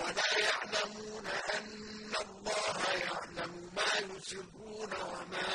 وَلَا يَعْلَمُونَ أَنَّ اللَّهَ يَعْلَمُ مَا يُسِرُّونَ وَمَا